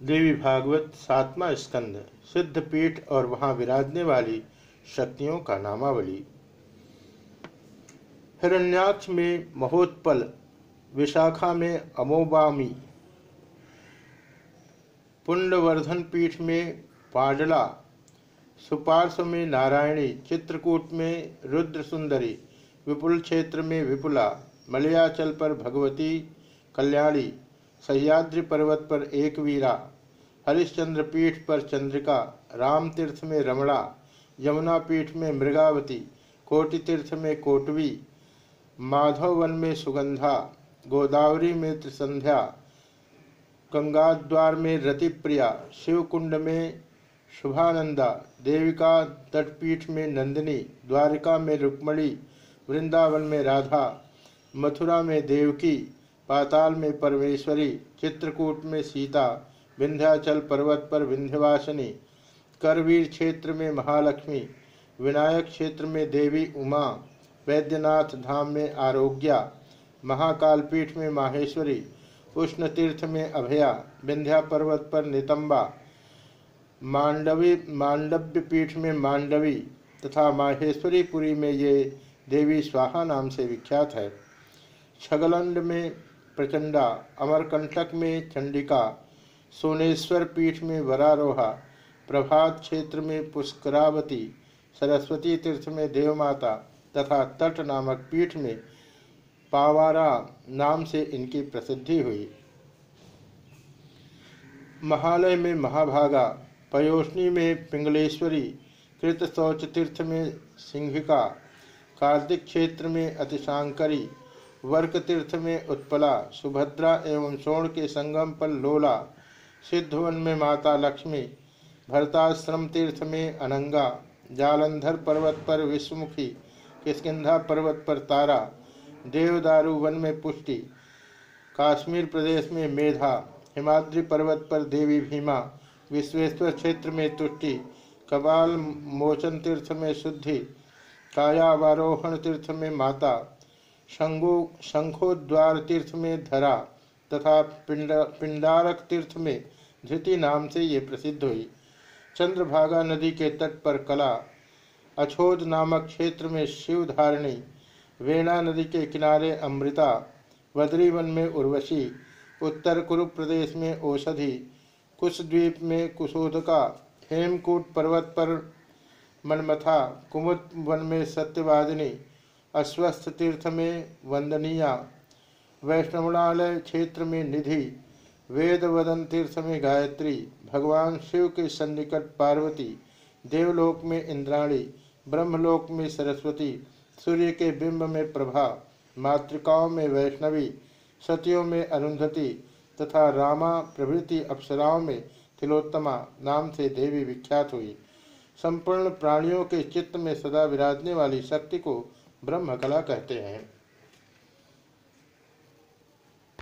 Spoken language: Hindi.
देवी भागवत सातवा स्कंद सिद्ध पीठ और वहाँ विराजने वाली शक्तियों का नामावली। हिरण्याक्ष में महोत्पल, विशाखा में अमोबामी, पुंडवर्धन पीठ में पाडला, सुपार्श्व में नारायणी, चित्रकूट में रुद्र सुंदरी विपुल क्षेत्र में विपुला, मलयाचल पर भगवती कल्याणी सह्याद्रि पर्वत पर एक वीरा, हरिश्चंद्र पीठ पर चंद्रिका, राम तीर्थ में रमणा, यमुना पीठ में मृगावती, कोटि तीर्थ में कोटवी, माधववन में सुगंधा, गोदावरी में त्रिसंध्या, गंगाद्वार में रतिप्रिया, शिवकुंड में शुभानंदा, देविका तटपीठ में नंदिनी, द्वारिका में रुक्मणी, वृंदावन में राधा, मथुरा में देवकी पाताल में परमेश्वरी, चित्रकूट में सीता, विंध्याचल पर्वत पर विंध्यवासिनी, करवीर क्षेत्र में महालक्ष्मी, विनायक क्षेत्र में देवी उमा, वैद्यनाथ धाम में आरोग्या, महाकालपीठ में माहेश्वरी उष्ण तीर्थ में अभया, विंध्या पर्वत पर नितंबा, मांडवी मांडव्य पीठ में मांडवी तथा माहेश्वरीपुरी में ये देवी स्वाहा नाम से विख्यात है। छगलंड में प्रचंडा, अमरकंटक में चंडिका, सोनेश्वर पीठ में वरारोहा, प्रभात क्षेत्र में पुष्करावती, सरस्वती तीर्थ में देवमाता तथा तट नामक पीठ में पावारा नाम से इनकी प्रसिद्धि हुई। महालय में महाभागा पयोष्णी में पिंगलेश्वरी कृत शौच तीर्थ में सिंहिका, कार्तिक क्षेत्र में अतिशांकरी वर्क तीर्थ में उत्पला, सुभद्रा एवं सोण के संगम पर लोला, सिद्धवन में माता लक्ष्मी भरताश्रम तीर्थ में अनंगा, जालंधर पर्वत पर विश्वमुखी किसकिधा पर्वत पर तारा देवदारू वन में पुष्टि, काश्मीर प्रदेश में मेधा, हिमाद्री पर्वत पर देवी भीमा, विश्वेश्वर क्षेत्र में तुष्टि, कपाल मोचन तीर्थ में शुद्धि, कायावारोहण तीर्थ में माता शंगो शंखोद्वार तीर्थ में धरा तथा पिंड पिंडारक तीर्थ में धृति नाम से ये प्रसिद्ध हुई। चंद्रभागा नदी के तट पर कला, अछोद नामक क्षेत्र में शिवधारिणी वेणा नदी के किनारे अमृता, बद्रीवन में उर्वशी, उत्तर कुरु प्रदेश में औषधि, कुशद्वीप में कुशोदका, हेमकूट पर्वत पर मनमथा, कुमुद वन में सत्यवादिनी अस्वस्थ तीर्थ में वंदनिया। वैष्णवणालय क्षेत्र में निधि। वेद वदन तीर्थ में गायत्री। भगवान शिव के सन्निकट पार्वती। देवलोक में इंद्राणी। ब्रह्मलोक में सरस्वती। सूर्य के बिंब में प्रभा। मातृकाओं में वैष्णवी। सतियों में अरुंधति। तथा रामा प्रभृति अप्सराओं में तिलोत्तमा नाम से देवी विख्यात हुई। संपूर्ण प्राणियों के चित्त में सदा विराजने वाली शक्ति को ब्रह्म कला कहते हैं।